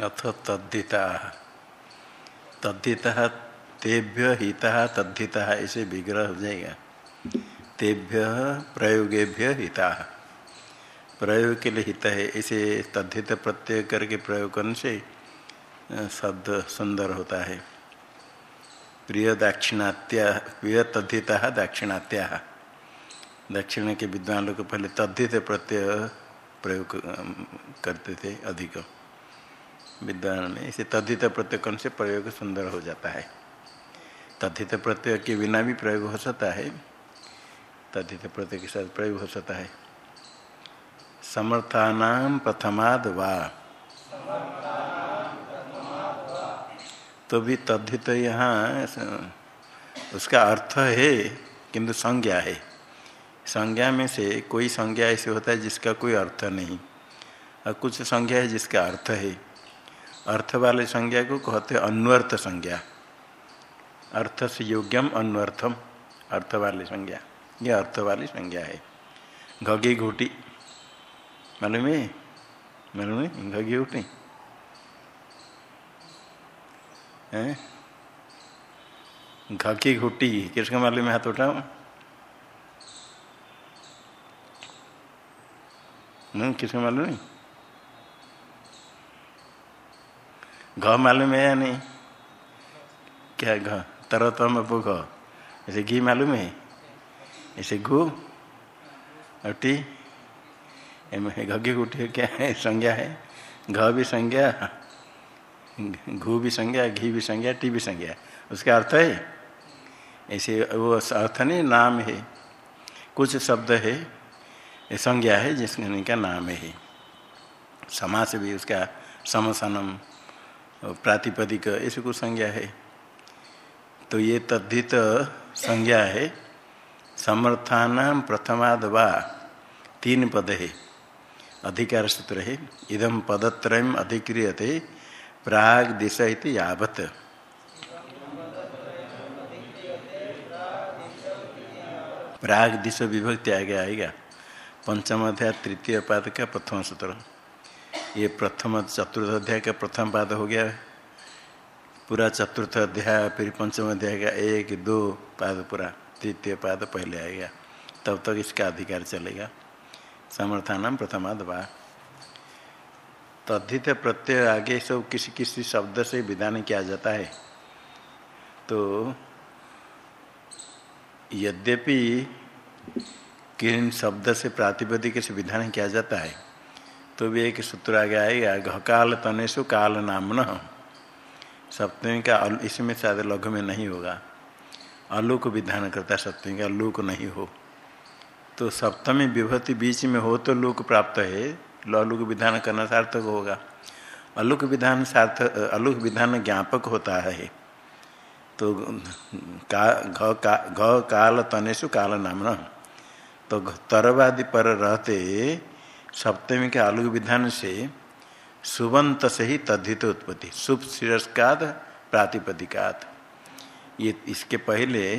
अथ तद्धिता। तद्धिता तेभ्य हिता, तद्धिता ऐसे विग्रह हो। जाएगा तेभ्य प्रयोगेभ्य हिता। प्रयोग के लिए हित है, इसे तद्धित प्रत्यय करके प्रयोग करने से शब्द सुंदर होता है। प्रिय दाक्षिणात्या, प्रिय तद्धिता दाक्षिणात्या। दक्षिण के विद्वान लोग पहले तद्धित प्रत्यय प्रयोग करते थे अधिक। विद्वान में इसे तद्धित प्रत्यय से प्रयोग सुंदर हो जाता है। तद्धित प्रत्यय के बिना भी प्रयोग हो सकता है। तद्धित प्रत्यय के साथ प्रयोग हो सकता है। समर्थानाम प्रथमाद वा। तो भी तद्धित यहाँ, उसका अर्थ है, किंतु संज्ञा है। संज्ञा में से कोई संज्ञा ऐसे होता है जिसका कोई अर्थ नहीं। और कुछ संज्ञा है जिसका अर्थ है। अर्थ वाले संज्ञा को कहते हैं अन्वर्थ संज्ञा। अर्थ से योग्यम अन्वर्थम अर्थ वाली संज्ञा। ये अर्थ वाली संज्ञा है। घगी घूटी। मालूम है? मालूम है? घगी घूटी। घकी घुटी, किसका मालूम है? हाथ उठाओ। नहीं, किसको मालूम नहीं घ मालूम है या नहीं? क्या घ तरतम घ ऐसे घी मालूम है? ऐसे घू अटी घगी गुटी क्या है? संज्ञा है? घ भी संज्ञा, घू भी संज्ञा, घी भी संज्ञा, टी भी संज्ञा। उसका अर्थ है ऐसे वो अर्थ नहीं, नाम है। कुछ शब्द है संज्ञा है जिसका नाम है। समास भी उसका समसनम। प्रातिपदिक ऐसे कुछ संज्ञा है। तो ये तद्धित संज्ञा है। समर्थान प्रथमाद तीन पद है। अधिकार सूत्र है। इदम पदत्रय अधिक्रियते। प्राग दिशा यावत। प्राग दिशा विभक्ति आगे आएगा। पंचम अध्याय, तृतीय पाद का प्रथम सूत्र। ये प्रथम चतुर्थ अध्याय का प्रथम पाद हो गया। पूरा चतुर्थ अध्याय, फिर पंचम अध्याय का एक, दो पाद पूरा तृतीय पाद पहले आएगा तब तक इसका अधिकार चलेगा। समर्थान प्रथमाद वा। तद्धित प्रत्यय आगे सब किसी किसी शब्द से विधान किया जाता है। तो यद्यपि किन शब्द से प्रातिपदिक से विधान किया जाता है तो भी एक सूत्र आगे आएगा, घकाल तनेशु काल नाम न सप्तमी का इसमें शायद लघु में नहीं होगा। अलूक विधान करता सप्तमी का, लूक नहीं हो। तो सप्तमी विभूति बीच में हो तो लूक प्राप्त है। अलुक विधान करना सार्थक होगा। अलुक विधान सार्थक अलुक विधान ज्ञापक होता है। तो का, घ का, घ काल तनेशु काल नाम तो तरवादि पर रहते सप्तमी के आलुक विधान से सुबंत से ही तद्धित उत्पत्ति, शुभ शिरस्काद, प्रातिपदिकात। ये इसके पहले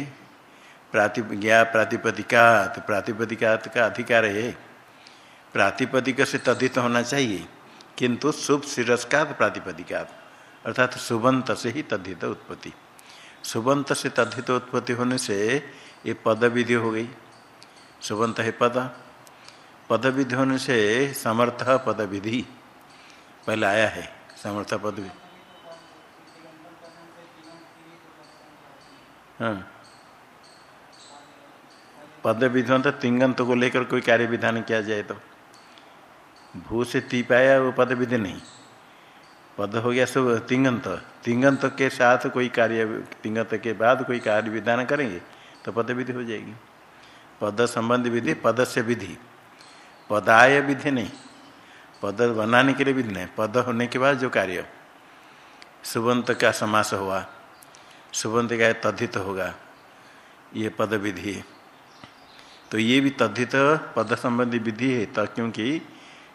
प्राति ज्ञा प्रातिपदिकात प्रातिपदिकात का अधिकार है। प्रातिपदिक से तद्धित होना चाहिए, किंतु शुभ शिरस्कात प्रातिपदिकात, अर्थात सुबंत से ही तद्धित उत्पत्ति। सुबंत से तद्धित उत्पत्ति होने से ये पद विधि हो गई। सुबंत है पद। पद विधि होने से समर्थ पद विधि पहले आया है, समर्थ पद विधि पद विधि तो तिंगंत को लेकर कोई कार्य विधान किया जाए तो। भू से ती पाया वो पद विधि नहीं। पद हो गया सब, तिंगंत। तिंगंत के साथ कोई कार्य, तिंगंत के बाद कोई कार्य विधान करेंगे तो पद विधि हो जाएगी। पद संबंधी विधि पद से विधि। पदाय विधि नहीं। पद बनाने के लिए विधि नहीं। पद होने के बाद जो कार्य। सुबंत का समास हुआ। सुबंत का तद्धित होगा। ये पद विधि। तो ये भी तद्धित पद संबंधी विधि है तो क्योंकि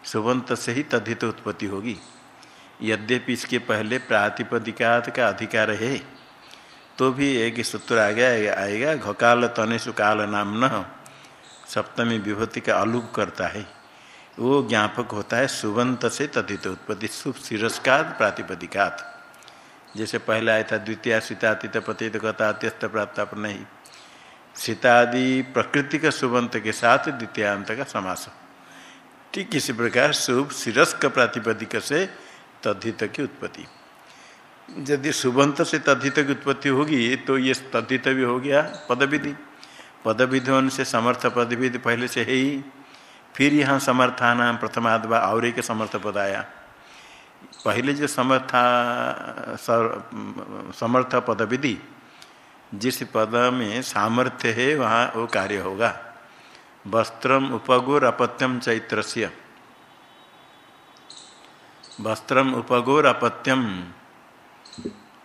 सुबंत से ही तद्धित उत्पत्ति होगी। यद्यपि इसके पहले प्रातिपदिकात का अधिकार है तो भी एक सूत्र आ गया आएगा, घकाल तनेशु काल नाम न सप्तमी विभूति का अलूप करता है। वो ज्ञापक होता है सुबंत से तथित उत्पत्ति शुभ शिरस्कात प्रातिपदिकात। जैसे पहले आया था, द्वितीय सीतातीत प्रतीत कथा अत्यस्त प्राप्त नहीं सीतादि प्रकृति का सुबंत के साथ द्वितीयांत का समास ठीक इसी प्रकार शुभ शिरस्क प्रातिपदिक से तद्धित की उत्पत्ति। यदि सुबंत से तद्धित की उत्पत्ति होगी तो ये तद्धित भी हो गया, पदविधि। पदविधि होने से समर्थ पदविधि पहले से है ही। फिर यहाँ समर्थान प्रथमाद और एक समर्थ पद आया। पहले जो समर्था समर्थ पद विधि जिस पद में सामर्थ्य है, वहाँ वो कार्य होगा। वस्त्रम उपगोर अपत्यम चैत्र वस्त्रम उपगोर अपत्यम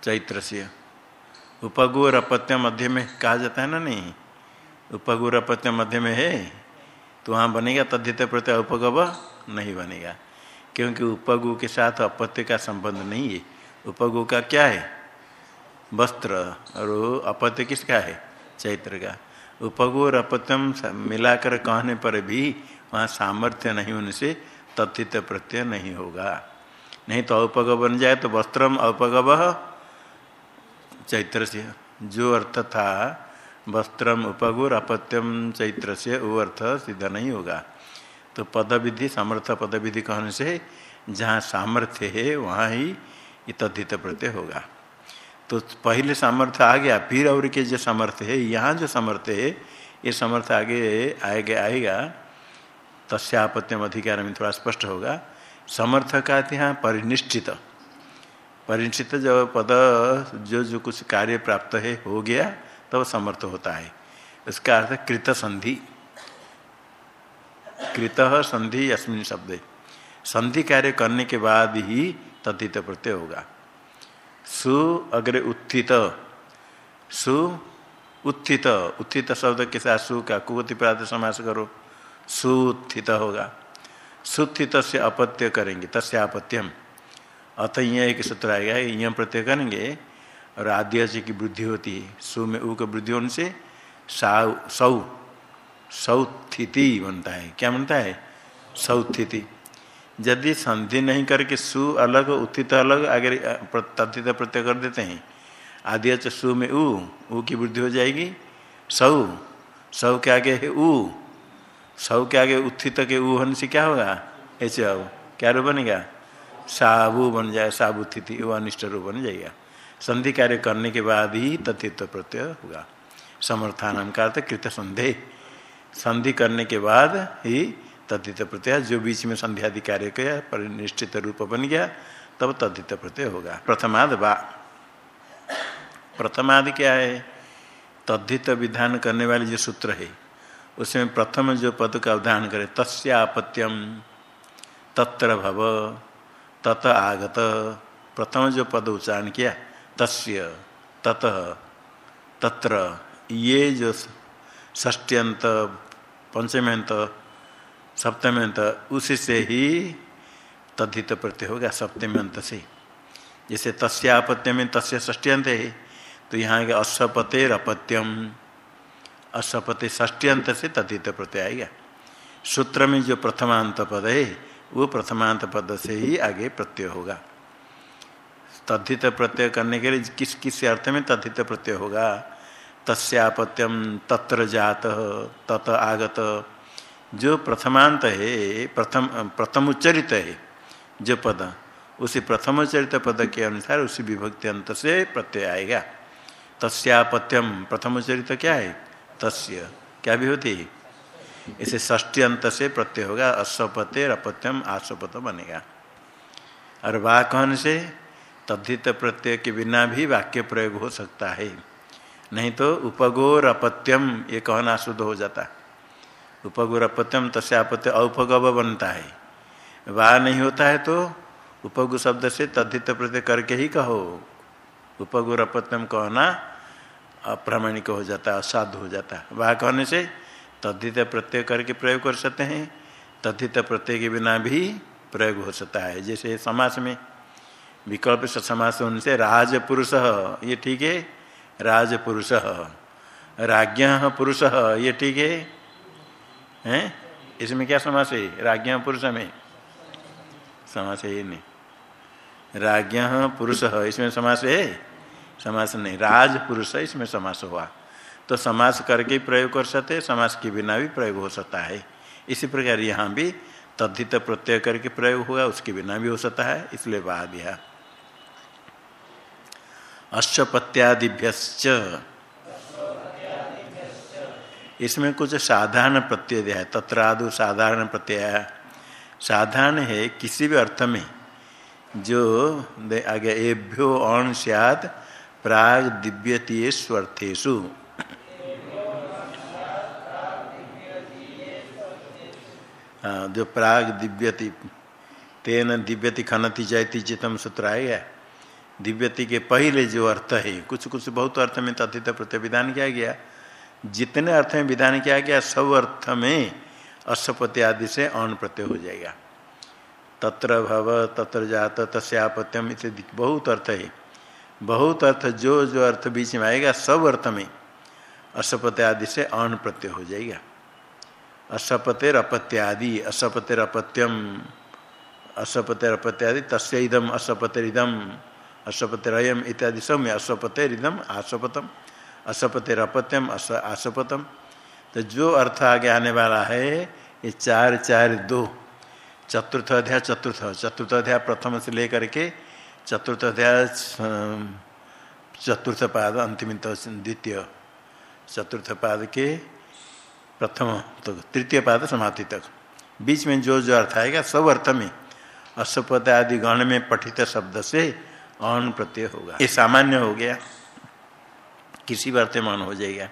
चैत्र उपगोर अपत्यम मध्य में कहा जाता है ना, नहीं? उपगोर अपत्यम मध्य में है तो वहाँ बनेगा, तद्धित प्रत्यय उपगव नहीं बनेगा। क्योंकि उपगु के साथ अपत्य का संबंध नहीं है। उपगु का क्या है? वस्त्र, और अपत्य किसका है? चैत्र का। उपगु और अपत्यम मिलाकर कहने पर भी वहाँ सामर्थ्य नहीं होने से तथित प्रत्यय नहीं होगा। नहीं तो औपग बन जाए तो वस्त्रम औपगव चैत्र से। जो अर्थ था वस्त्रम उपगुर अपत्यम चैत्र से वो अर्थ सिद्ध नहीं होगा। तो पद विधि समर्थ पद विधि कहने से जहाँ सामर्थ्य है, वहाँ ही तद्धित प्रत्यय होगा। तो पहले सामर्थ्य आ गया, फिर और के जो सामर्थ्य है, यहाँ जो सामर्थ्य है, ये सामर्थ्य आगे आएगा आएगा, तस्यापत्यम अधिकार में थोड़ा स्पष्ट होगा। समर्थ का यहाँ परिनिष्ठित परिनिष्ठित जब पद, जो जो कुछ कार्य प्राप्त है, हो गया तब समर्थ होता है। उसका अर्थ कृत संधि। कृत संधि अस्मिन शब्द। संधि कार्य करने के बाद ही तथित प्रत्यय होगा। सु अग्रे उत्थित। सु उत्थित। उत्थित शब्द के साथ सु का कुवति प्रात समास करो। सुत्थित होगा। सुत्थित से अपत्य करेंगे। तस्य अपत्यम अत एक सूत्र आएगा यम प्रत्यय करेंगे और आद्य से की वृद्धि होती है। सु में ऊ का वृद्धि होने से सौ सौथिति बनता है। क्या बनता है? सौथिति। यदि संधि नहीं करके सु अलग, उत्थित अलग आगे तथित प्रत्यय कर देते हैं आदि सु में ऊ ऊ की वृद्धि हो जाएगी। सौ सौ के आगे है ऊ सौ के आगे उत्थित के ऊ होने से क्या होगा? ऐसे आओ क्या रूप बनेगा? साबु बन जाए साबुत्थिति वो अनिष्ट रूप बन जाएगा। संधि कार्य करने के बाद ही तथित्व प्रत्यय होगा। समर्थान का अर्थ कृत संदेह संधि करने के बाद ही तद्धित प्रत्यय, जो बीच में संध्यादि कार्य किया पर निश्चित रूप बन गया, तब तद्धित प्रत्यय होगा। प्रथमाद बा। प्रथमादि क्या है? तद्धित विधान करने वाले जो सूत्र है, उसमें प्रथम जो पद का उदाहरण करे, तस्यापत्यम, तत्र भव, तत आगत। प्रथम जो पद उच्चारण किया तस्य, तत, तत्र, ये जो ष्ट्यंत पंचम्यंत सप्तम्यंत उसी से ही तद्धित प्रत्यय होगा सप्तम्यंत से। जैसे तस्यापत्य में तस्य ष्ट्यंत है तो यहाँ के असपतेर अपत्यम ष्ट्यंत से तद्धित प्रत्यय आएगा। सूत्र में जो प्रथमांत पद है, वो प्रथमांत पद से ही आगे प्रत्यय होगा। तद्धित प्रत्यय करने के लिए किस किस अर्थ में तद्धित प्रत्यय होगा? तस्यापत्यम तत्र जात, तत आगत। जो प्रथमांत है, प्रथम प्रथम उच्चरित है, जो पद, उसी प्रथम उच्चरित पद के अनुसार उसी विभक्ति अंत से प्रत्यय आएगा। तस्यापत्यम प्रथम उच्चरित क्या है? तस्य। क्या भी होती है इसे ष्टी अंत से प्रत्यय होगा अश्वपते अपत्यम आश्वपत बनेगा। और वाकहन से? तद्धित प्रत्यय के बिना भी वाक्य प्रयोग हो सकता है। नहीं तो उपगोर अपत्यम ये कहना शुद्ध हो जाता उपगोर अपत्यम तस्यापत्य औपगव बनता है। वाह नहीं होता है तो उपगु शब्द से तद्धित प्रत्यय करके ही कहो। उपगुर अपत्यम कहना अप्रामाणिक हो जाता है असाधु हो जाता वाह कहने से तद्धित प्रत्यय करके प्रयोग कर सकते हैं। तद्धित प्रत्यय के बिना भी प्रयोग हो सकता है। जैसे समास में विकल्प समास होने से राजपुरुष, ये ठीक है? राज्ञ पुरुष, ये ठीक है? हैं? इसमें क्या समास है? राज्ञ पुरुष में। समास है ये नहीं। राज्ञ पुरुष, इसमें समास है? समास नहीं। राज पुरुष इसमें समास हुआ। तो समास करके प्रयोग कर सकते समास के बिना भी प्रयोग हो सकता है। इसी प्रकार यहाँ भी तद्धित प्रत्यय करके प्रयोग हुआ, उसके बिना भी हो सकता है, इसलिए बाद दिया अश्वपत्यादिभ्य इसमें कुछ साधारण प्रत्यय है, तत्रादु साधारण प्रत्यय साधारण है किसी भी अर्थ में जो आगे, एभ्यो अण सियाद प्राग दिव्यतीयेष्वर्थेशु हाँ जो प्राग दिव्यति, तेन दिव्यति खनति जयति चितम सूत्र आएगा दिव्यति के पहले जो अर्थ है कुछ कुछ बहुत अर्थ में तथित प्रत्यय विधान किया गया। जितने अर्थ में विधान किया गया, सब अर्थ में अशपति आदि से अन प्रत्यय हो जाएगा। तत्र भव, तत्र जात तस्यापत्यम इत्यादि बहुत अर्थ है। बहुत अर्थ, जो जो अर्थ बीच में आएगा, सब अर्थ में अशपति आदि से अन प्रत्यय हो जाएगा। अशपतेर अपत्यादि अशपतेर अपत्यम अशपतेर अपत्यादि तस्य इदम अशपतिरिदम अशपतिरयम इत्यादि सब में असपतिर अपत्यम अस आसपतम तो जो अर्थ आगे आने वाला है ये चार चार दो चतुर्थ अध्याय चतुर्थ चतुर्थ अध्याय प्रथम से लेकर के चतुर्थ अध्याय चतुर्थ पाद अंतिम द्वितीय चतुर्थ पाद के प्रथम तो तृतीय पाद समाप्ति तक बीच में जो जो अर्थ आएगा सब अर्थ में असपत आदि गण में पठित शब्द से अन प्रत्यय होगा। ये सामान्य हो गया। किसी अर्थ मान हो जाएगा।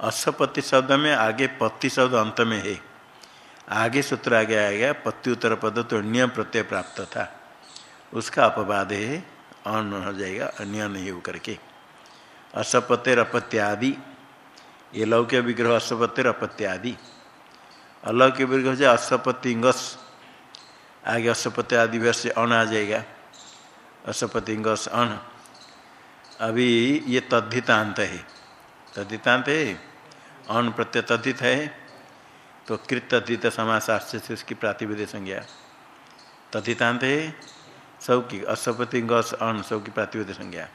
असपति शब्द में आगे पत्ति शब्द अंत में है। आगे सूत्र आगे आएगा पत्ति उत्तर पद तो अन्य प्रत्यय प्राप्त था। उसका अपवाद है, अन हो जाएगा, अन्य नहीं हो करके। असपतिर अपत्यादि ये लौक्य विग्रह असपतिर अपत्यादि अलौक्य विग्रह जाए असपतिंगस आगे असपत्य आदि से अन आ जाएगा। असपतिंगस अन अभी ये तद्धितांत है। तद्धितांत है? अन प्रत्यय तद्धित है? तो कृत तद्धित समाशास्त्र से उसकी प्रातिवेद संज्ञा। तद्धितांत है? सब की असपति अन सब की प्रातिवेद संज्ञा।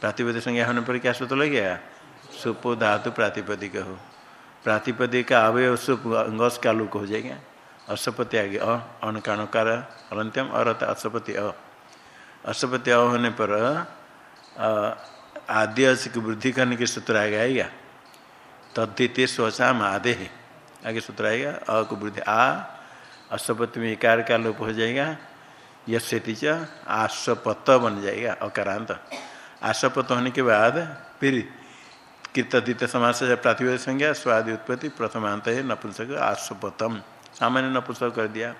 प्रातिवेद संज्ञा होने पर क्या सूत्र लग गया? सुपो धातु प्रातिपदिक हो। प्रातिपदिक का अवय सुप गस का लुक हो जाएगा। असपति आगे अ अन काणकार अलंत्यम और असपति अ। असपति अ होने पर आद्य की वृद्धि करने के सूत्र आएगा आएगा तद्धित स्वचाम आदे है। आगे सूत्र आएगा, अ को वृद्धि आ अश्वपति में इकार का लोप हो जाएगा यशेति च आश्वपत बन जाएगा, अकारांत। आश्वपत होने के बाद फिर कृतदित समाज से प्रातिवेद संज्ञा, स्वादि उत्पत्ति, प्रथमांत है नपुंसक आश्वपतम सामान्य नपुंसक कर दिया।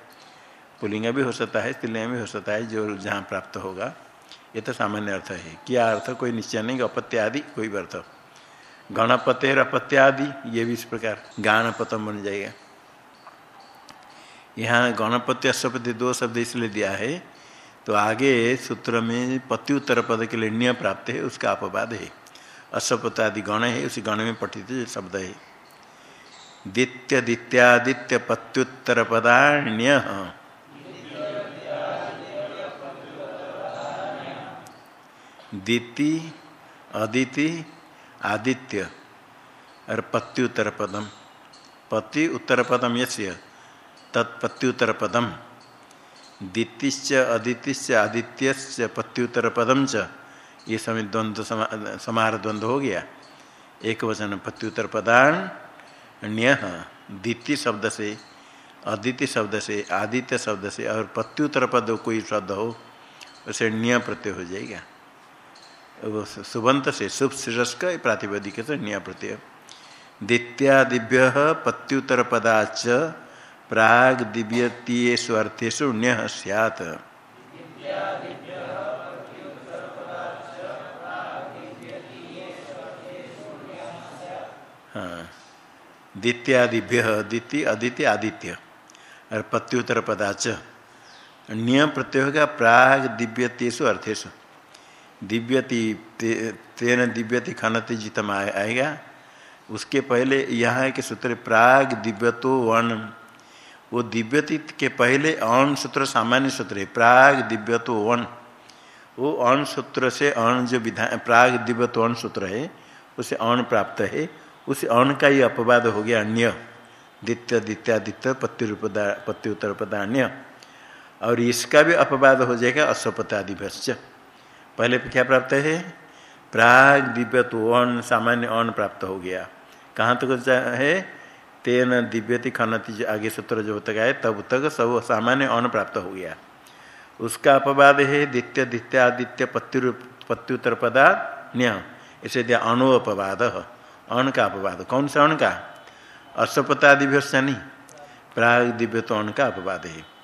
पुलिंग भी हो सकता है, स्त्रीलिंग भी हो सकता है, जो जहाँ प्राप्त होगा। ये तो सामान्य अर्थ है। क्या अर्थ? कोई निश्चय नहीं अपत्य आदि कोई अर्थ गणपतेर अपत्यादि, ये भी इस प्रकार। गाणपतम बन जाएगा। यहाँ गणपति अश्वपति दो शब्द इसलिए दिया है तो आगे सूत्र में पति उत्तर पद के लिए न्य प्राप्त है, उसका अपवाद है। अश्वपत आदि गण है, उसी गण में पठित शब्द है। दित्य दित्यादित्य पत्युत्तर पदाण्य दीति, अदिति, आदित्य। और पत्ति उत्तर पदम। पति उत्तर पदम यश्य तत्पत्ति उत्तर पदम। दीतिश्च, अदितिश्च आदित्य पत्ति उत्तर पदम च। ये समय द्वंद्व समार द्वंद्व हो गया। एक वचन पत्युत्तर पदान न्य दीति शब्द से, अदिति शब्द से, आदित्य शब्द से, और पत्युत्तर पद कोई शब्द हो, उसे न्य प्रत्यय हो जाएगा। सुबंत से, शुभ शिरस्क प्रातिपदिक से न्याय प्रत्यय। दित्यादिभ्य पत्युत्तर पदाच प्राग दिव्यतीयेषु अर्थेषु न्य सैत द्वितीयादिभ्य द्वितीय अदिति आदित्य। और पत्युत्तर पदाच नियम प्रत्यय होगा प्राग दिव्यतेषु अर्थेशु दिव्यति तेन दिव्यति खनति जितम आएगा। उसके पहले यहाँ है कि सूत्र प्राग, दिव्यतो, वर्ण। वो दिव्यति के पहले अण सूत्र, सामान्य सूत्र है। प्राग दिव्य तो वन वो अण सूत्र से अण जो विधान प्राग दिव्य तो अण सूत्र है, उसे अण प्राप्त है। उस अण का ही अपवाद हो गया अन्य। द्वितीय द्वितीयादित्य पत्युपदा पत्युत्तर पदान्य और इसका भी अपवाद हो जाएगा अश्वपतादिभ्य पहले क्या प्राप्त है? प्राग दिव्य तो अण सामान्य अण प्राप्त हो गया। कहाँ तक है? तेन दिव्यति खनति आगे सूत्र जो तक आए, तब तक सब सामान्य अन्न प्राप्त हो गया। उसका अपवाद है द्वितीय द्वितीय, आदित्य पत्यु पत्युत्तर पदा न्य। इसे दिया अणु अपवाद अण का अपवाद। कौन सा अण का? अश्वपतादिभ्य नहीं प्राग दिव्य तो अण का अपवाद है।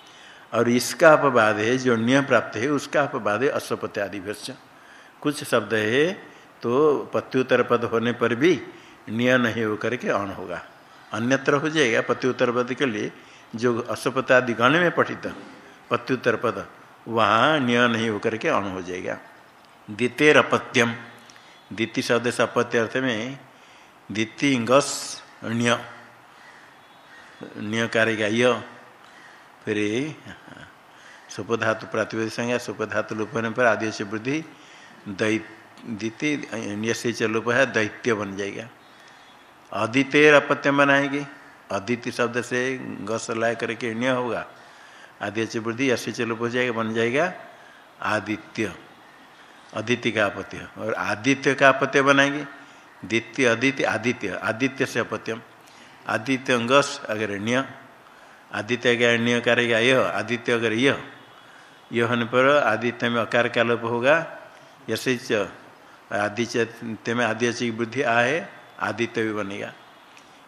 और इसका अपवाद है, जो न्य प्राप्त है, उसका अपवाद है अश्वपत्यादिभ्य कुछ शब्द है तो पत्युत्तर पद होने पर भी निय नहीं होकर के अण होगा। अन्यत्र हो जाएगा पत्युत्तर पद के लिए, जो अश्वपतादि गण में पठित पत्युत्तर पद, वहाँ निय नहीं होकर के अण हो जाएगा। द्वितीय अपत्यम द्वितीय शब्द से अपत्य अर्थ में द्वितीय गस ण्य न्य। य फिर सुपधातु प्रातिपद संज्ञा, सुपधातु लोप होने पर आदि से वृद्धि द्वितीय से चलोप है, दैत्य बन जाएगा। अदित्य अपत्य बनाएँगे अदिति शब्द से गस लाए करके ण्य होगा। आदित्य वृद्धि ऐसे चलो हो जाएगा, बन जाएगा आदित्य। अदिति का अपत्य। और आदित्य का अपत्य बनाएँगे। द्वितीय अदित्य आदित्य। आदित्य से अपत्यम। आदित्य अंगस, अगर ण्य आदित्य का ण्य करेगा, यह। आदित्य अगर यह। यह पर आदित्य में अकार का लोप होगा। यसे आदित्य में आदित्य की वृद्धि आ है, आदित्य भी बनेगा।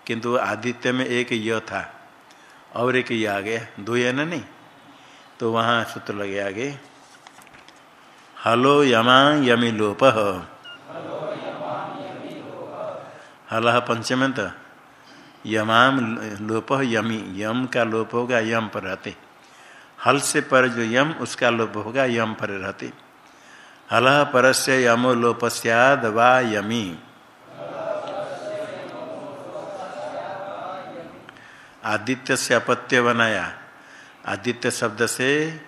किंतु आदित्य में एक य था, और एक य आ गया। दो या ना नहीं? तो वहाँ सूत्र लगे आगे। हलो यमा यमी लोप। हल पंचमंत। यमाम लोप यमी, यम का लोप होगा, यम पर रहते। हल से पर जो यम, उसका लोप होगा, यम पर रहते। हल परस्य यमो लोप सद यमी। आदित्य से अपत्य बनाया। आदित्य शब्द से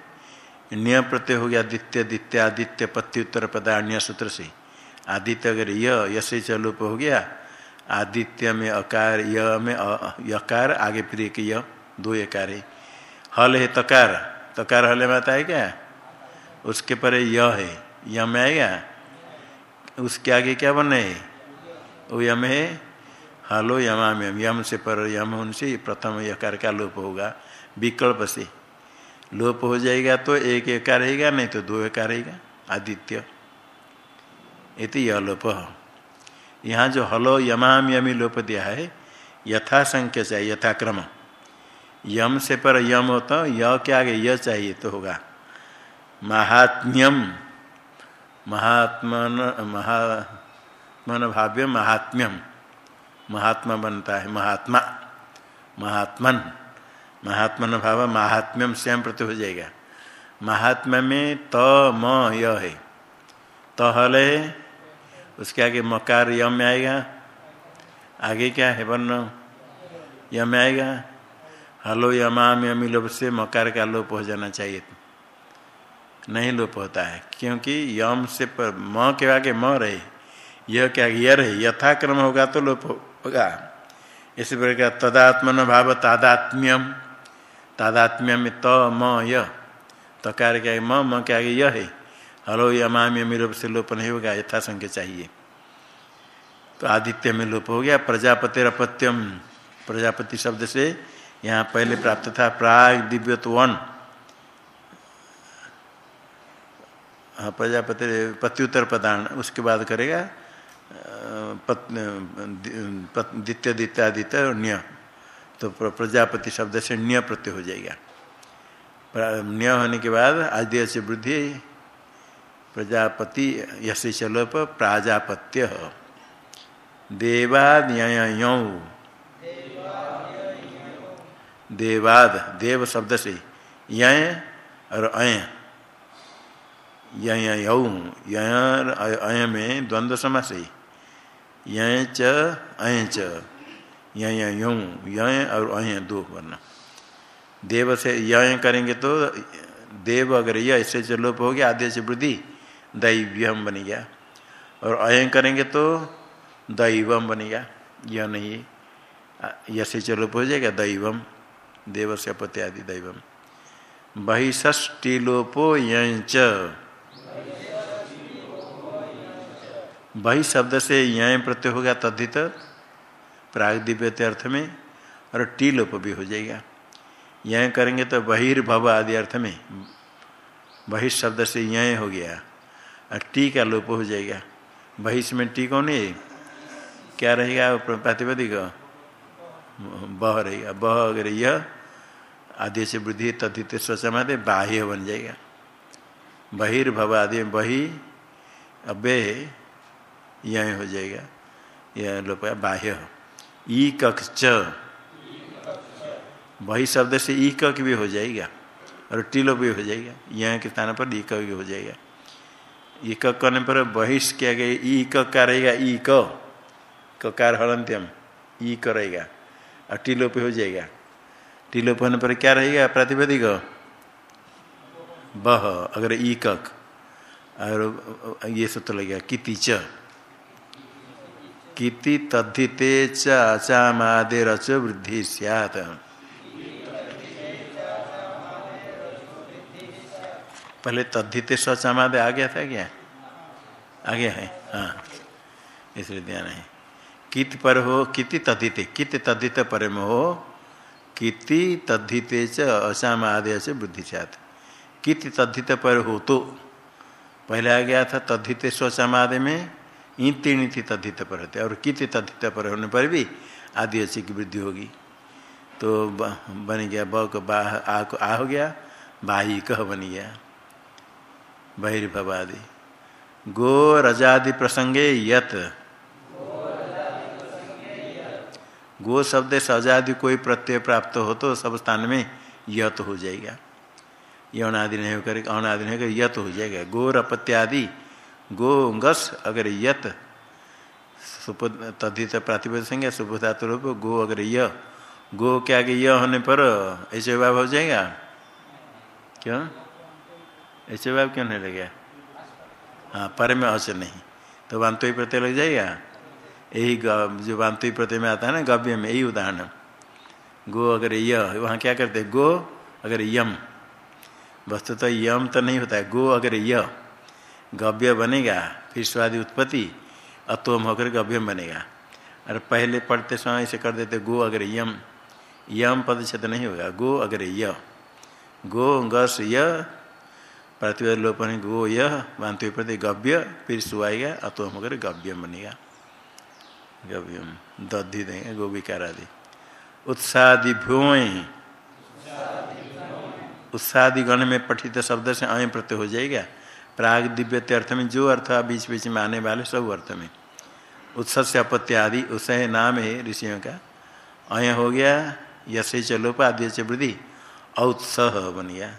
न्य प्रत्यय हो गया, आदित्य दित्य आदित्य पत्युत्तर पदान्य सूत्र से। आदित्य अगर य, यसे चलुप हो गया, आदित्य में अकार, य में यकार, आगे फिर एक य, दो यकार है। हल है तकार। तकार हल में आता है क्या? उसके पर य है। यम आएगा उसके आगे क्या बना है? वो यम है। हलो यमाम यम यम से पर यम उनसे प्रथम यकार का लोप होगा। विकल्प से। लोप हो जाएगा तो एक एकार रहेगा, नहीं तो दो एकार रहेगा। आदित्य। इति यह लोप यहाँ जो हलो यमाम यमी लोप दिया है यथा संख्या चाहिए यथाक्रम। यम से पर यम होता य के आगे यह चाहिए तो होगा। महात्म्यम। महात्मन महात्मन भाव्य महात्म्यम। महात्मा बनता है, महात्मा। महात्मन। महात्मन भाव महात्म्यम स्वयं प्रति हो जाएगा। महात्मा में त, म, य है। तहल है उसके आगे मकार यम आएगा। आगे क्या है वर्ण? यम आएगा। हलो यमाम यमी लोप से मकार का लोप हो जाना चाहिए नहीं लोप होता है, क्योंकि यम से पर म के आगे म रहे यह क्या यर है यथाक्रम होगा तो लोप होगा। इसी प्रकार तदात्मन भाव तादात्म्यम तादात्म्यम त, म, य। तकार क्या म म के आगे यह है। हलो यमाम्य रूप से लोप नहीं होगा यथा संख्या चाहिए। तो आदित्य में लोप हो गया प्रजापति अपत्यम प्रजापति शब्द से यहाँ पहले प्राप्त था प्राग दिव्यत्व वन। हाँ प्रजापति पत्युत्तर प्रदान उसके बाद करेगा द्वितीय, द्वितीयादित्य और न्य। तो प्रजापति शब्द से न्य प्रत्यय हो जाएगा। न्य होने के बाद आद्य से वृद्धि प्रजापति यसे चलोप प्राजापत्य। देवाद यौ। देवाद, देव शब्द से यय और अय। यय यौ अय में द्वंद्व समास यय च, अय च। यय यऊ यय और अय दो वर्ण। देव से यह करेंगे तो देव अगर यह ऐसे जो लोप हो गया आद्य से वृद्धि, दैव्यम बन गया। और अय करेंगे तो दैवम बनेगा यह नहीं, यह से चलोप हो जाएगा, दैवम। देव से अपत्य आदि दैवम। बहिष्टिलोपो यंच बहि शब्द से यं प्रत्यय होगा तद्धित प्राग दिव्यते अर्थ में, और टी लोप भी हो जाएगा। यह करेंगे तो बहिर्भव आदि अर्थ में, बहिष शब्द से यह हो गया, और टी का लोप हो जाएगा। बहिष में टी कौन है? क्या रहेगा? प्रातिपदिक बह रहेगा। बह अगर यह आदि से वृद्धि तथित स्वचमादे बाह्य बन जाएगा। बहिर्भव आदि बही अव्यय यह हो जाएगा। यह लोप बाह्य ई कक्ष वही शब्द से ई कक भी हो जाएगा और टीलो भी हो जाएगा। यहाँ के स्थान पर ई क भी हो जाएगा। ई कक करने पर बहिष क्या गए ई कक का रहेगा ई क ककार हलंत्यम ई करेगा और टीलो हो जाएगा। टीलो होने पर क्या रहेगा? प्रातिपदिक। बह, अगर ई कक और ये सूत्र लगेगा किति च। किति तद्धिते च अचामादेर च वृद्धि सियात। पहले तद्धिते सचामादे आ गया था क्या? आ गया है हाँ। इसलिए ध्यान है। कित पर हो, किति तद्धिते कित तद्धित पर में हो किति तद्धिते च असाम आदय से वृद्धि चात कित तद्धित पर हो तो। पहले आ गया था तद्धित स्वचामादे में, इन तीन थी तद्धित पर होते। और कित तद्धित पर होने पर भी आदि अच्छी की वृद्धि होगी। तो बन गया, ब को, बा, आ को, आ हो गया, बाही कह बन गया। बहिर्भवादि। गो रजादि प्रसंगे यत गो शब्द से अजादि कोई प्रत्यय प्राप्त हो तो सब स्थान में यत तो हो जाएगा। यौन आदि नहीं होकर अन आदि नहीं होकर यत तो हो जाएगा। गोर अपत्यादि गो गस अगर यत सुप तद्धित प्रातिपद संज्ञा सुपधातु रूप, गो अगर य, गो के आगे य होने पर ऐसे भाव हो जाएगा? क्यों? ऐसे भाव क्यों नहीं लगेगा? हाँ पर में अच नहीं। तो वांतो ही प्रत्यय लग जाएगा? यही जो वांतो ही प्रत्यय में आता है ना गव्य में यही उदाहरण। गो अगर य, वहाँ क्या करते गो अगर यम। वस्तु तो यम तो नहीं होता है। गो अगर य, गव्य बनेगा, फिर स्वादि उत्पत्ति, अतोम होकर गव्यम बनेगा। और पहले पढ़ते समय ऐसे कर देते गो अगर यम। यम पद छत नहीं होगा। गो अगर य। गो गस य प्रतिपद लोपन गो यह वांति प्रति गव्य, फिर सुआएगा अतोम होकर गव्यम बनेगा। गव्यम दधि देंगे गो विकार आदि उत्सादि भ्योय उत्सादि गण में पठित शब्द से अय प्रत्यय हो जाएगा। प्राग दिव्य अर्थ में जो अर्थ बीच बीच में आने वाले, सब अर्थ में। उत्सव से अपत्य आदि उसय नाम है ऋषियों का। अय हो गया, यसे चलोप आदि से वृद्धि, औत्सह बन गया।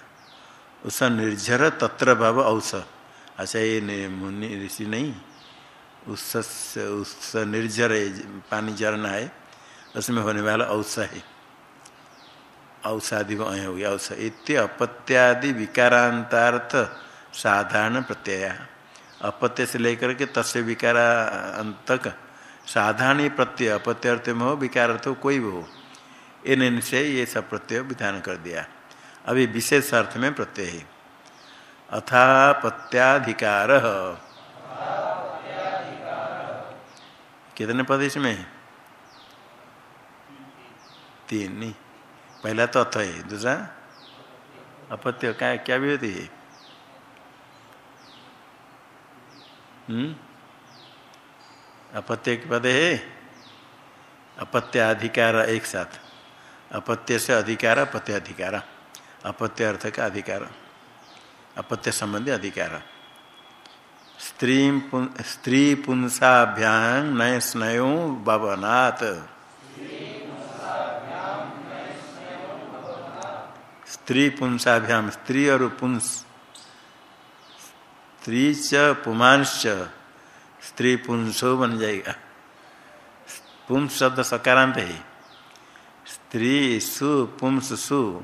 उस निर्झर तत्र भाव औस अच्छा ये मुनि ऋषि नहीं। उस उस निर्झर पानी झरना है। उसमें होने वाला औस है। औषादि अय हो गया औस इत्य अपत्यादि विकारांतार्थ साधारण प्रत्यय। अपत्य से लेकर के तस्य विकारा तक साधारण प्रत्यय, अपत्य अर्थ में हो, विकार अर्थ हो, कोई भी हो, इन से ये सब प्रत्यय विधान कर दिया। अभी विशेष अर्थ में प्रत्यय है। अथा अथापत्याधिकार कितने पद इसमें तीन नहीं पहला तो अथ है दूसरा अपत्य क्या क्या भी होती है अपत्य पद है अपत्य अधिकार एक साथ अपत्य से अधिकार अपत्य अधिकार अपत्य अर्थ का अधिकार अपत्य संबंधी अधिकार स्त्री स्त्री पुंसाभ्याम नय स्नयो भवनात्। स्त्री पुंसाभ्याम स्त्री और पुंस, स्त्री च पुमांश्च स्त्री पुंसो बन जाएगा। पुंस शब्द सकारांत है। स्त्री सु, पुंस सु,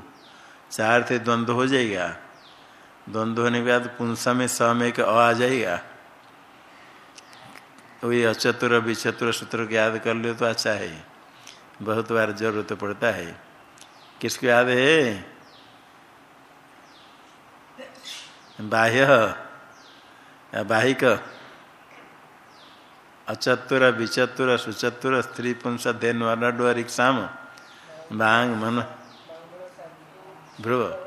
चार थे द्वंद्व हो जाएगा। द्वंद्व होने के बाद पुंसा में स में एक अ आ जाएगा। वही अचतुर, विचतुर सूत्र को याद कर ले तो अच्छा है। बहुत बार ज़रूरत पड़ता है। किसको याद है? बाह्य, बाहिक। अचतुर, विचतुर, सुचतुर, स्त्री, पुंस, देन रिक्साम बांग, मन। भ्रुव।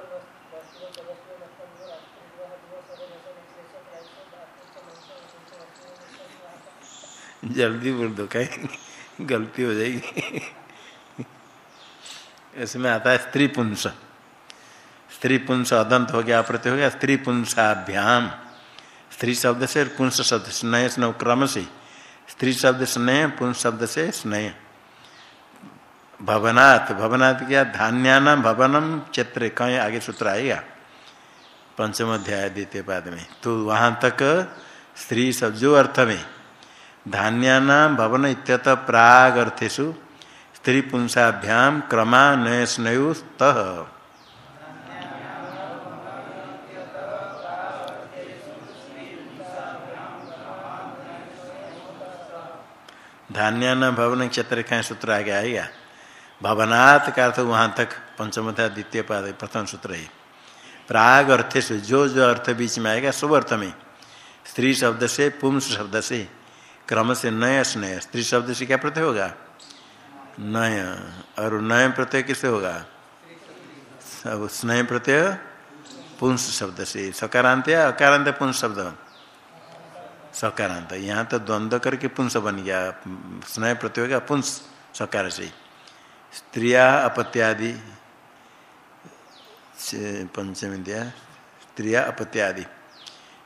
जल्दी बोल दो, कहीं गलती हो जाएगी। इसमें आता है स्त्री पुंस। स्त्री पुंस अदंत हो गया प्रत्यय हो गया। स्त्री पुंसाभ्याम। स्त्री शब्द से पुंस शब्द स्नेह स्नेह क्रम से। स्त्री शब्द स्नेह, पुंस शब्द से स्नेह। भवनाथ भवनाथ क्या? धान्याना भवनम चित्र, कहीं आगे सूत्र आएगा? पंचम अध्याय, द्वितीय पाद में। तो वहाँ तक स्त्री शब्द, जो अर्थ में धान्याना भवन इत्यत प्राग अर्थेशु स्त्री पुंसाभ्याम क्रमा नय स्नयु धान्याना भवन क्षेत्र का सूत्र आगे आएगा भवनात् का अर्थ वहाँ तक पंचमता द्वितीय पाद, प्रथम सूत्र है। प्राग अर्थेश जो जो अर्थ बीच में आएगा सब अर्थ में। स्त्री शब्द से, पुंस शब्द से। क्रम से नय स्नेह। स्त्री शब्द से क्या प्रत्यय होगा? नय। और नय प्रत्यय किससे होगा? सब स्नेह प्रत्यय पुंस शब्द से। सकारांत या अकारांत पुंस शब्द? सकारांत यहाँ तो द्वंद्व करके पुंस बन गया। स्नेह प्रत्यय होगा पुंस, सकार से। स्त्रिया अपत्यादि। पंचमी दिया। स्त्रिया अपत्यादि।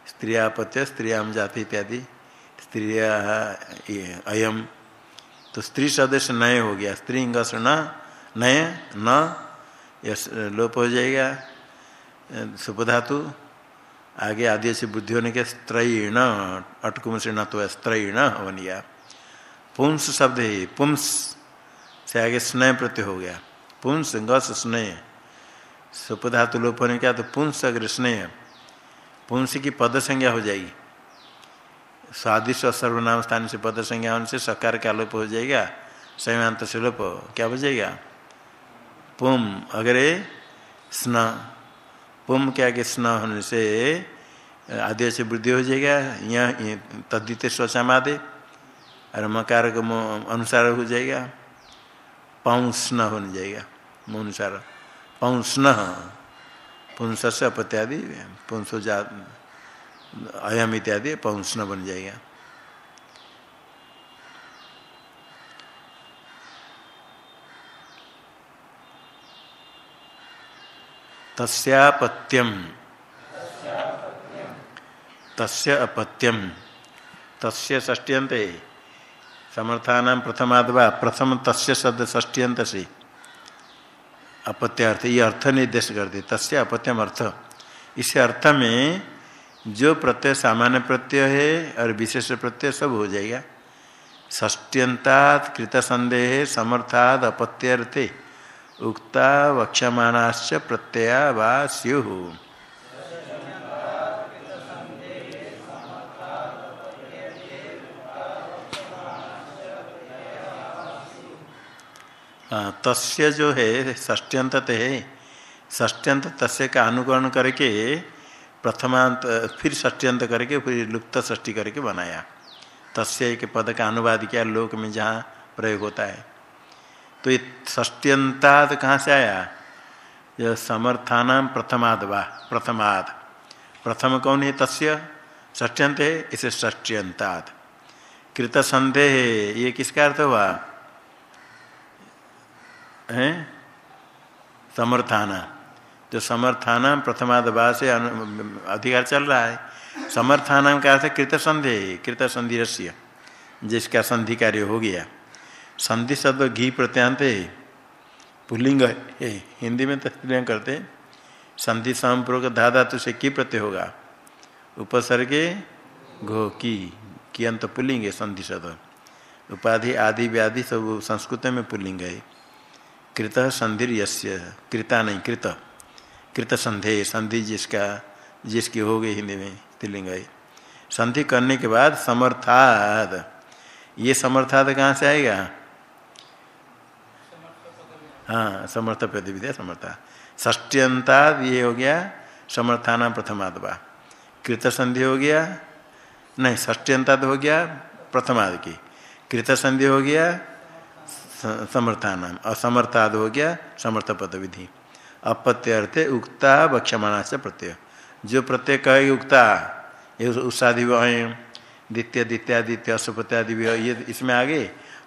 स्त्रिया अपत्य स्त्रियाम जाति इत्यादि। स्त्रिया अयम। तो स्त्री सदस्य नए हो गया। स्त्री न, नय, न लोप हो जाएगा। सुपधातु। आगे आदि से बुद्धि होने के स्त्रयीण अटकुम से न तो स्त्रयीण बन गया पुंस शब्द है पुंस से आगे स्नेह प्रत्यय हो गया। पुंस, गस, स्नेह। सुपधातु लोप होने का तो पुंस अग्र स्नेह। पुंस की पद संज्ञा हो जाएगी। स्वादिष्ट सर्वनाम स्थान से पद संज्ञा होने से सकार का लोप हो जाएगा। संयमांत से लोप क्या हो जाएगा? पुम, अगरे, स्न। पुम क्या के स्न होने से आदि से वृद्धि हो जाएगा। यह तद्वित स्वचामादे और मकार को अनुसार हो जाएगा। पौंस्न होने जाएगा। अनुसार पौंस्न पुंस से अपत्यादि। पुंसो जा अयम इत्यादि पौंसन बन जाएगा। तस्यापत्यम तस्य अपत्यम। तस्य ष्ट्यंत समर्थान प्रथमादवा, प्रथम तस्य शब्द ष्ट्यंत से अपत्य अर्थ ये अर्थ निर्देश करते, तस्य अपत्यम अर्थ। इस अर्थ में जो प्रत्यय सामान्य प्रत्यय है और विशेष प्रत्यय सब हो जाएगा। ष्ट्यंतात् कृत संदेह समर्थाद अपत्यर्थे उक्ता वक्षमाणाश्च प्रत्यया वा स्यु। तस्य जो है ष्ट्यंत है ष्ट्यंत तस्य का अनुकरण करके प्रथमांत फिर ष्ट्यंत करके, फिर लुप्त ष्टी करके बनाया। तस्य एक पद का अनुवाद किया, लोक में जहाँ प्रयोग होता है। तो ये ष्ट्यंताद कहाँ से आया? यह समर्थान प्रथमाद वा, प्रथमाद। प्रथम कौन है तस्य? ष्ट्यंत है, इसे ष्ट्यंताद कृत संदेह ये किसका अर्थ हुआ? है? समर्थाना। जो समर्थान प्रथमादवा से अधिकार चल रहा है। समर्थान का अर्थ कृत संधि कृत संधि रस्य जिसका संधि कार्य हो गया। संधि शब्द घी प्रत्यांत है पुलिंग है हिंदी में तो स्त्रियाँ करते संधि संपूर्वक धाधा तो से की प्रत्यय होगा? उपसर्गे घो, की की अंत पुलिंग है संधि शब्द। उपाधि, आदि, व्याधि सब संस्कृत में पुलिंग है। कृत संधि यस्य कृता नहीं, कृत। कृत संधे संधि जिसका, जिसकी हो गई हिंदी में तिलिंग संधि करने के बाद समर्थाद। ये समर्थाद कहाँ से आएगा? हाँ समर्थ पद विद्या समर्था। ष्टियंताद ये हो गया समर्थाना प्रथमाद वा कृत संधि हो गया, नहीं ष्टियंताद हो गया प्रथमाद की। कृत संधि हो गया समर्थान असमर्थाद हो गया समर्थ पद विधि अपत्य अर्थ उक्ता बक्षमाणा से प्रत्यय। जो प्रत्यय कहे उक्ता, ये उषादि द्वितीय द्वितीय द्वितीय अशुपत्यादि भी ये इसमें आगे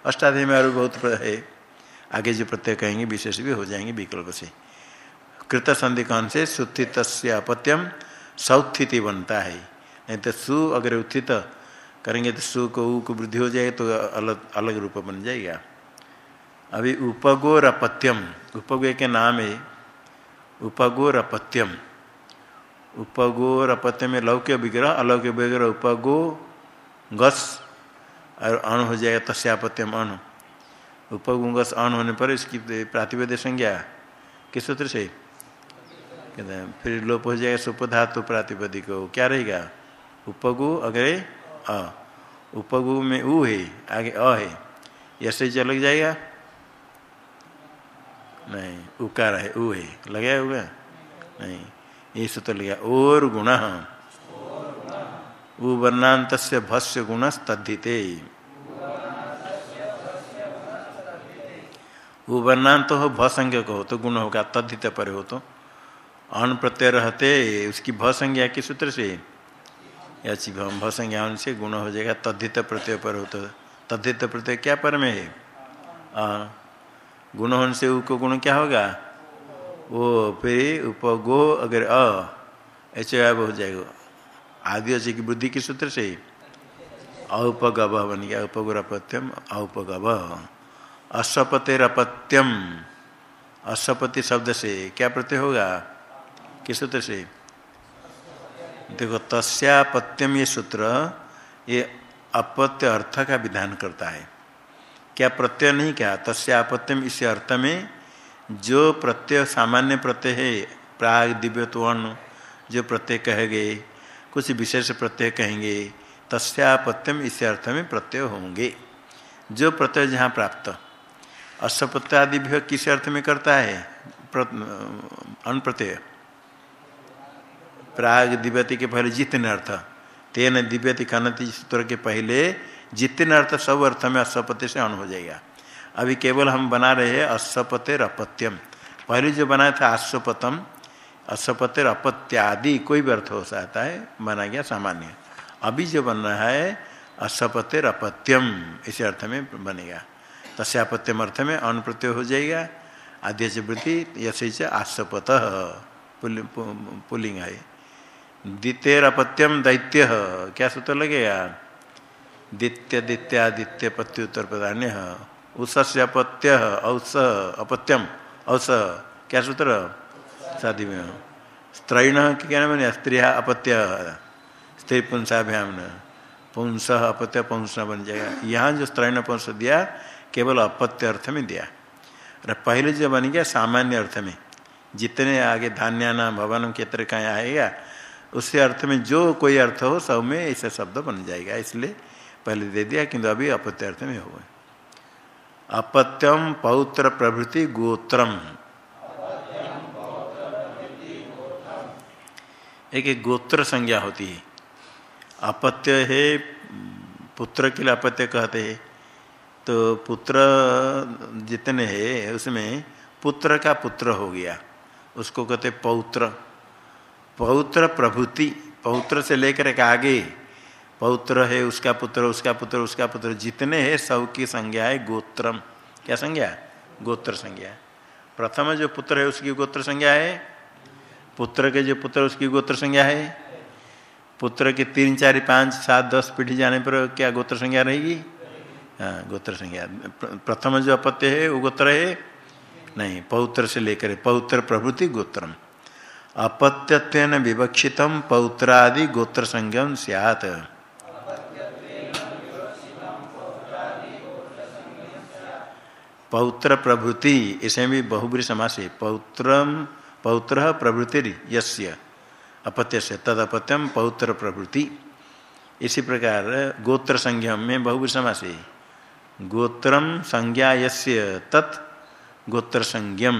अष्टाध्याय में और बहुत है। आगे जो प्रत्यय कहेंगे, विशेष भी हो जाएँगे विकल्प से। कृत संधि कौन से सुत्थित अपत्यम सौत्थिति बनता है। नहीं तो सु अगर उत्थित करेंगे तो सु को ऊ को वृद्धि हो जाएगी तो अलग अलग रूप बन जाएगा। अभी उपगोर अपत्यम उपगो के नाम है। उपगोर अपत्यम उपगोर अपत्यम में लौक्य विग्रह अलौक्य विग्रह उपगो गस, और अण हो जाएगा तस्यापत्यम अण। उपगुंगस अण होने पर इसकी प्रातिपद संज्ञा किस सूत्र से? कहते हैं, फिर लोप हो जाएगा सुप धातु प्रातिपदिक। क्या रहेगा? उपगु अगरे अ। उपगु में उ है, आगे अ है। ऐसे चल जाएगा? नहीं उकार है, उ है। लगाया होगा नहीं। ये सूत्र लगा और गुण। उ वर्णांत भस्य गुण तद्धिते उ वर्णांत हो भसंज्ञ को हो तो गुण होगा, तद्धित पर हो तो। अन प्रत्यय रहते, उसकी भसंज्ञा के सूत्र से? या भसंज्ञा से गुण हो जाएगा, तद्धित प्रत्यय पर हो तो। तद्धित प्रत्यय क्या पर में है? गुण होने से को गुण क्या होगा? वो फिर उपगो अगर अ, ऐसे हो जाएगा। आदि की बुद्धि के सूत्र से? औपगव बन गया उपगुरपत्यम औपगव। असपतिरपत्यम। असपति शब्द से क्या प्रत्यय होगा? किस सूत्र से? देखो, तस्यापत्यम ये सूत्र, ये अपत्य अर्थ का विधान करता है। क्या प्रत्यय नहीं क्या? तस्यापत्यम इस अर्थ में जो प्रत्यय सामान्य प्रत्यय है, प्राग, दिव्य दिव्यत्वर्ण जो प्रत्यय कहे गए, कुछ विशेष प्रत्यय कहेंगे तस्यापत्यम इस अर्थ में प्रत्यय होंगे। जो प्रत्यय जहाँ प्राप्त। अशपत्यादि भी किस अर्थ में करता है? अन प्रत्यय। प्राग, दिव्यति के पहले जितने अर्थ। तेन दिव्यति कनति सूत्र के पहले जितने अर्थ सब अर्थ में असपत्य से अन हो जाएगा। अभी केवल हम बना रहे हैं असपतिर अपत्यम पहले जो बनाया था आश्वपतम असपतिर अपत्यादि कोई भी अर्थ हो सकता है, बना गया सामान्य। अभी जो बन रहा है असपतिर अपत्यम इसी अर्थ में बनेगा। तस्यापत्यम अर्थ में अन प्रत्यय हो जाएगा। आद्य से वृत्ति यश आश्वपत पुलिंग है। द्वितीय अपत्यम दैत्य, क्या सूत्र लगेगा? दित्य दित्यादित्य पत्य उत्तर प्रधान्य उषस्य अपत्य औस अपत्यम, औस। क्या सूत्र? शादी में स्त्रैण क्या नाम स्त्री अपत्य। स्त्री पुंसाभ्याम पुंस, अपत्य, पुंस बन जाएगा। यहाँ जो स्त्रैण पुंस दिया, केवल अपत्य अर्थ में दिया। और पहले जो बन गया, सामान्य अर्थ में। जितने आगे धान्याना भवन के तरह का आएगा उससे अर्थ में जो कोई अर्थ हो, सब में ऐसा शब्द बन जाएगा। इसलिए पहले दे दिया किंतु अभी अपत्य अर्थ में हो गए अपत्यम पौत्र प्रभृति गोत्रम। एक एक गोत्र संज्ञा होती है। अपत्य है, पुत्र के लिए अपत्य कहते हैं। तो पुत्र जितने हैं, उसमें पुत्र का पुत्र हो गया। उसको कहते पौत्र। पौत्र प्रभुति, पौत्र से लेकर के आगे। पौत्र है, उसका पुत्र उसका पुत्र उसका पुत्र। जितने हैं सब की संज्ञा है गोत्रम। क्या संज्ञा गोत्र संज्ञा प्रथम जो पुत्र है, उसकी गोत्र संज्ञा है। पुत्र के जो पुत्र, उसकी गोत्र संज्ञा है। पुत्र के तीन, चार, पाँच, सात, दस पीढ़ी जाने पर क्या गोत्र संज्ञा रहेगी? हाँ गोत्र संज्ञा। प्रथम जो अपत्य है, वो गोत्र है? नहीं, पौत्र से लेकर पौत्र प्रभृति गोत्रम। अपत्यत्व विवक्षितम पौत्रादि गोत्र संज्ञम सियात। पौत्र प्रभृति इसमें भी बहुबरी समास है। पौत्र पौत्र प्रवृत्ति यस्य अपत्य से तद अपत्यम पौत्र प्रभृति। इसी प्रकार गोत्र संज्ञा में बहु समास है। गोत्रम संज्ञा यस्य तत्, गोत्र संज्ञम।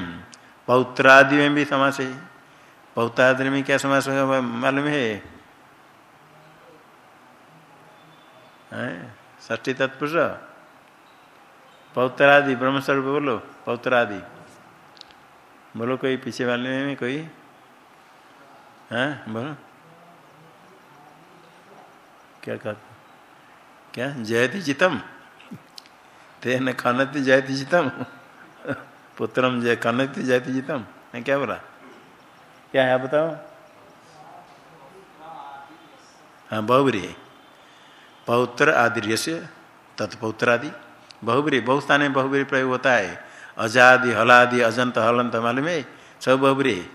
पौत्रादि में भी समास है। पौत्रादि में क्या समास मालूम है? ष्टी तत्पुरुष। पौत्रादि, ब्रह्मस्वरूप बोलो, पौत्रादि। बोलो कोई पीछे वाले में कोई? हाँ बोलो। क्या कहा? क्या? जयति चितम। तेन खनति जयति जितम पुत्रम जय खनति जयति जितम मैं क्या बोला? क्या है बताओ? हाँ बहुबरी पौत्र आदि से तत्पौत्र आदि बहुबरी बहुत स्थान में बहुबरी प्रयोग होता है। अजादि, हलादि, अजंत, हलंत मालूम है? सब बहुबरी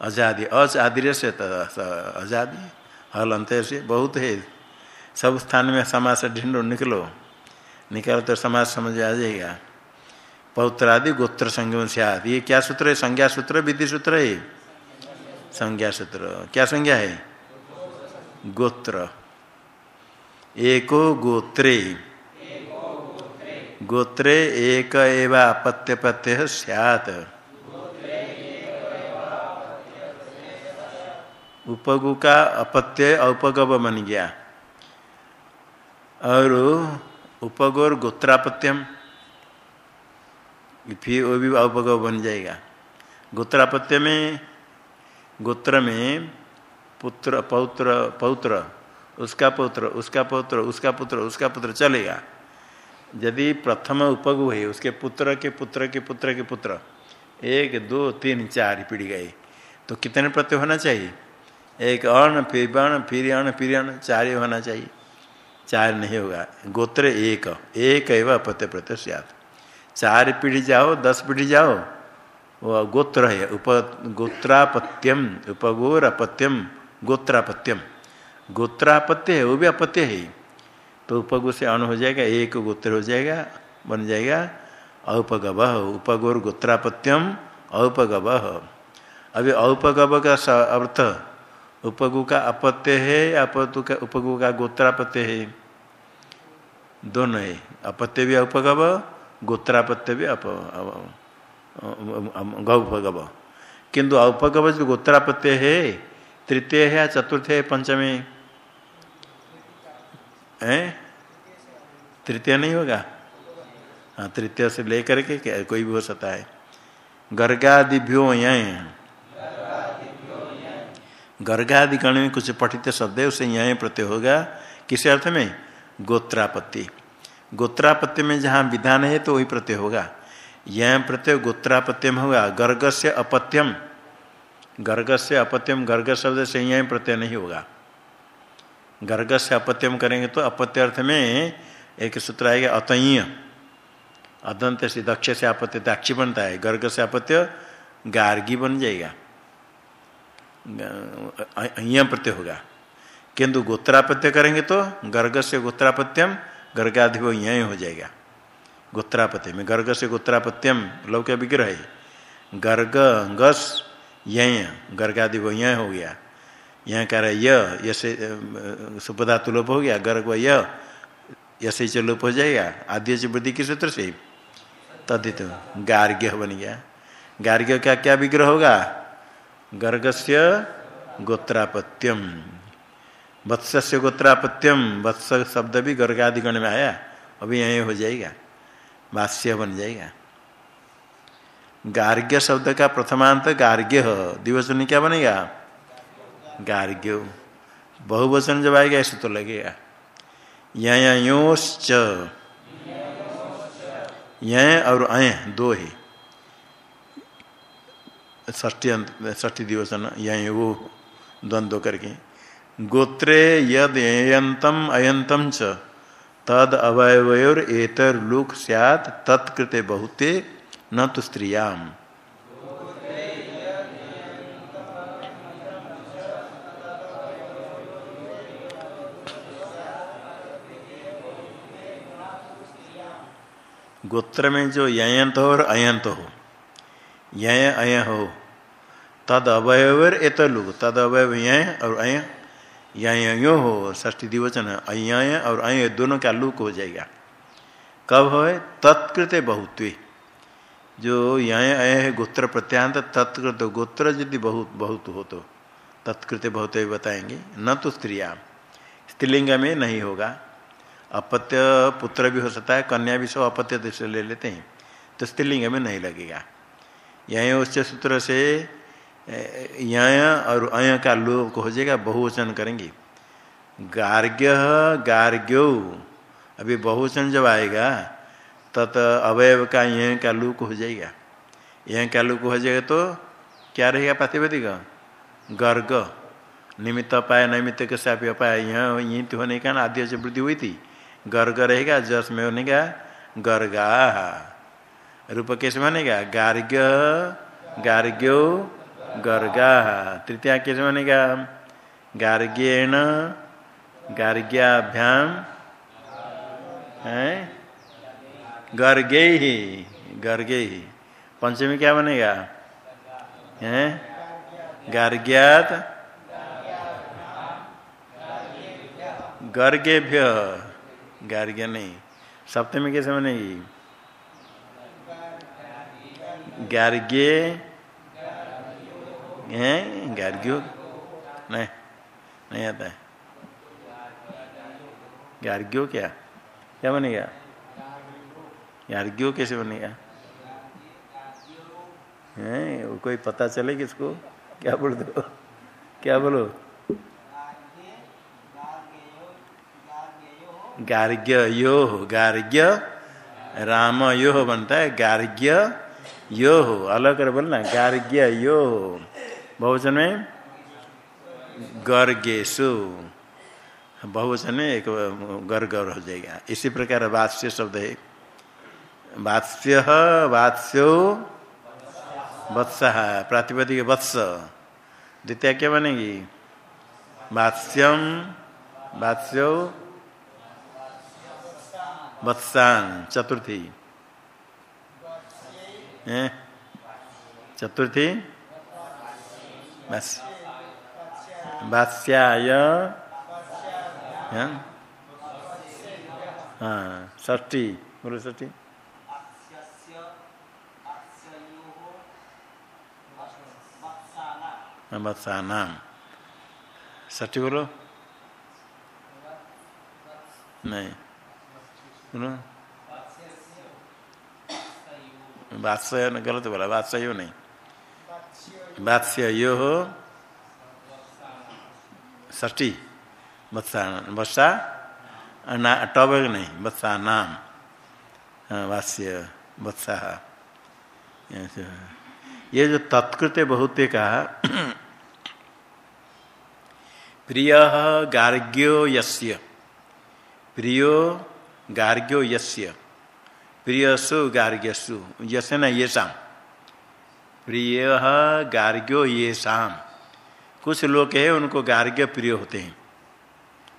अजादि, अज आदि से अजादि, हलंत से बहुत है। सब स्थान में समाज से ढिंडो निकलो। निकालो तो समाज समझ आ जाएगा। पौत्र आदि गोत्र संगम से आदि ये क्या सूत्र है? संज्ञा सूत्र, विधि सूत्र है? संज्ञा सूत्र। क्या संज्ञा है? गोत्र। एको गोत्रे। गोत्रे एक एवं अपत्य प्रत्यय उपगु का अपत्य औपगव बन गया और उपगौर गोत्रापत्यम। फिर वो भी औपगव बन जाएगा। गोत्रापत्य में गोत्र में पुत्र, पौत्र पौत्र, उसका पुत्र उसका पुत्र उसका पुत्र उसका पुत्र चलेगा। यदि प्रथम उपगु है उसके पुत्र के पुत्र के पुत्र के पुत्र, एक, दो, तीन, चार पीढ़ी गए। तो कितने प्रत्यय होना चाहिए? एक अर्ण फिर वर्ण फिर अर्ण फिर अर्ण चार होना चाहिए। चार नहीं होगा। गोत्र एक एक एवं अपत्य प्रत्यय चार पीढ़ी जाओ, दस पीढ़ी जाओ, वो गोत्र है। उप, गोत्रापत्यम, उपगोर अपत्यम, गोत्रापत्यम। गोत्रापत्य है, वो भी अपत्य है। तो उपगो से अण हो जाएगा, एक गोत्र हो जाएगा, बन जाएगा औपगव, उपगोर गोत्रापत्यम औपगव। अभी औपगव का अर्थ, उपगु का अपत्य है अपतु का, उपगु का गोत्रापत्य है। दोनों है, अपत्य भी औपगव, गोत्रापत्य भी अप गौपगव। किंतु औपगव जो गोत्रापत्य है, तृतीय है या चतुर्थ है, पंचमी? है? तृतीय नहीं होगा? हाँ तृतीय से लेकर के क्या कोई भी हो सकता है। गर्गादिभ्यो यहाँ गर्गादि गण में कुछ पठित शब्द है, उसे यहाँ प्रत्यय होगा। किस अर्थ में? गोत्रापत्ति। गोत्रापत्ति में जहाँ विधान है तो वही प्रत्यय होगा। यह प्रत्यय गोत्रापत्य में होगा। गर्ग से अपत्यम। गर्ग से अपत्यम, गर्ग शब्द से यह प्रत्यय नहीं होगा। गर्ग से अपत्यम करेंगे तो अपत्य अर्थ में एक सूत्र आएगा अतय। अदंत से दक्ष से अपत्य दाक्षी बनता है। गर्ग से अपत्य गार्गी बन जाएगा। अय्य प्रत्यय होगा। किंतु गोत्रापत्य करेंगे तो गर्ग से गोत्रापत्यम गर्गाधिपो यह हो जाएगा। गोत्रापत्य में गर्ग से गोत्रापत्यम लौक्य विग्रह गर्ग गस यह गर्गाधिपो हो गया। यह रहा है यसे सुपदा तुलोप हो गया गर्ग य यसे से लोप हो जाएगा आद्य से वृद्धि के सूत्र से तदित गार्ग्य बन गया गार्ग्य का क्या विग्रह होगा गर्गस्य गोत्रापत्यम वत्स्य गोत्रापत्यम वत्स शब्द भी गर्गादिगण में आया अभी यही हो जाएगा भाष्य बन जाएगा गार्ग्य शब्द का प्रथमांत गार्ग्य दिवचन क्या बनेगा गार्ग्य बहुवचन जब आएगा, ऐसे तो लगेगा। योश्च। यह और अय, दो है। ष्टी ष्टी दिवसन यही वो द्वंद्व करके। गोत्रे यद अयंतम अयंतम च। तद अवयवयोर एतर लुक सैत तत्कृते बहुते न तो स्त्रियाम। गोत्र में जो ययंत हो और अयंत हो। यय अय हो। तद अवयवर एत लुग तद अवयव यह और अय। यो हो। ष्टी दिवचन अय और अय दोनों का लुक हो जाएगा। कब हो तत्कृत बहुत्व। जो यय अय है गोत्र प्रत्यांत, तत्कृत गोत्र यदि बहुत बहुत हो तो। तत्कृत बहुत बताएँगे। न तो स्त्रिया। स्त्रीलिंग में नहीं होगा। अपत्य पुत्र भी हो सकता है, कन्या भी सब अपत्य दृष्टि ले लेते हैं। तो स्त्रीलिंग में नहीं लगेगा। यह उच्च सूत्र से यय और अय का लोप हो जाएगा, बहुवचन करेंगे। गार्ग्य, गार्ग्यो, अभी बहुवचन जब आएगा, तत अवयव का यह का लुक हो जाएगा। यह का लुक हो जाएगा तो क्या रहेगा प्रातिपदिक गर्ग। निमित्त पाया नैमित्त के साथ अपाया, यह ईंत होने का आद्य से वृद्धि हुई थी गर्ग रहेगा जस में होने का गर्गा रूप कैसे बनेगा गार्ग्य गार्ग्यो गर्गा तृतीया कैसे बनेगा गार्ग्येण गार्ग्याभ्याम गर्गे ही गर्गे ही पंचमी क्या बनेगा है गार्ग्यात गर्गेभ्य गार्ग्य नहीं। सप्तमी कैसे बनेगी गार्ग्य हैं? गार्ग्यो? नहीं नहीं आता है। गार्ग्यो क्या? क्या बनेगा? गार्ग्यो कैसे बनेगा? हैं कोई पता चले किसको? क्या बोल दो क्या बोलो? गार्ग्य यो गार्ग्य राम यो बनता है गार्ग्य यो हो अलग कर बोलना गार्ग्य यो बहुवचन में गर्गेशु। बहुवचन में एक गर्गर हो जाएगा। इसी प्रकार वात्स्य शब्द है। वात्स्य, वात्स्यो, वत्स, प्रातिपदिक वत्स। द्वितीय क्या बनेगी? वात्स्यम, वात्स्यो वत्सान चतुर्थी। चतुर्थी? बस। बास्याय हाँ? ष्ठी बोलो ष्ठी वत्सानाम ष्ठी बोलो। नहीं। बादशाह गलत बोला बादशाह यो नहीं बादशाह यो हो ष्टी बत्सा बत्सा टब नहीं बत्सा नाम वास्य बत्सा ये जो तत्कृत्य बहुत का प्रिय गार्ग्यो यस्य प्रियो गार्ग्यो यस्य। प्रियसु गार्ग्यसु। यश न ये शाम प्रिय गार्ग्यो ये शाम कुछ लोग हैं, उनको गार्ग्य प्रिय होते हैं।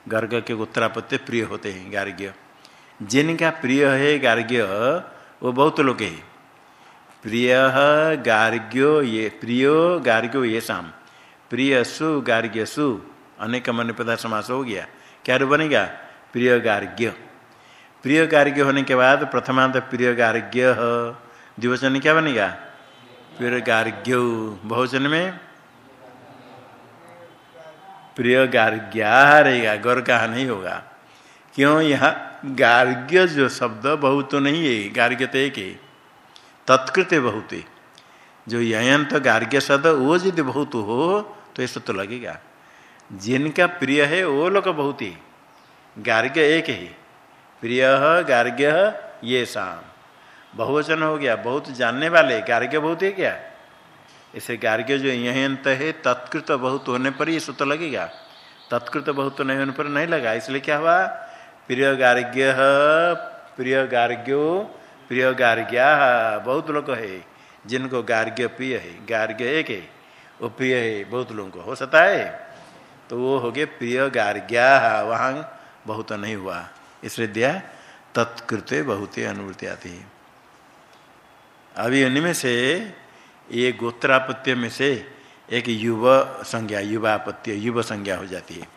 गर्ग के उत्तरापत्य प्रिय होते हैं, गार्ग्य। जिनका प्रिय है गार्ग्य, वो बहुत लोग है। प्रिय गार्ग्यो ये, प्रियो गार्ग्यो ये शाम प्रिय सु गार्ग्य सु अनेक मन पदा समास हो गया। क्या बनेगा? प्रिय गार्ग्य। प्रिय गार्ग्य होने के बाद प्रथमांत प्रिय गार्ग्य द्विवचन क्या बनेगा? प्रिय गार्ग्य बहुवचन में प्रिय गार्ग्या रहेगा। गौर कहा नहीं होगा। क्यों? यहाँ गार्ग्य जो शब्द बहुत तो नहीं है, गार्ग्य तो एक है। तत्कृत बहुत। है जो यंत गार्ग्य शब्द, वो यदि बहुत हो तो ऐसा तो लगेगा। जिनका प्रिय है, वो लोग बहुत ही। गार्ग्य एक है। प्रिय, गार्ग्य, ये शाम बहुवचन हो गया। बहुत जानने वाले, गार्ग्य बहुत है क्या? इसे गार्ग्य जो यही अंत है, तत्कृत बहुत होने पर ये सूत्र लगेगा। तत्कृत बहुत नहीं होने पर नहीं लगा। इसलिए क्या हुआ? प्रिय गार्ग्य, प्रिय गार्ग्यो, प्रिय गार्ग्या। बहुत लोग है जिनको गार्ग्य प्रिय है। गार्ग्य एक है। वो प्रिय है बहुत लोगों को। हो सकता है? तो वो हो गए प्रिय गार्ग्या। वहाँ बहुत नहीं हुआ। इसलिए दिया तत्कृत बहुत ही अनुवृत्ति आती है। अभी उनमें से ये गोत्रापत्य में से एक युव संज्ञा, युवापत्य, युव संज्ञा हो जाती है।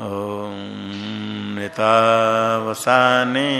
ओम नेतावसाने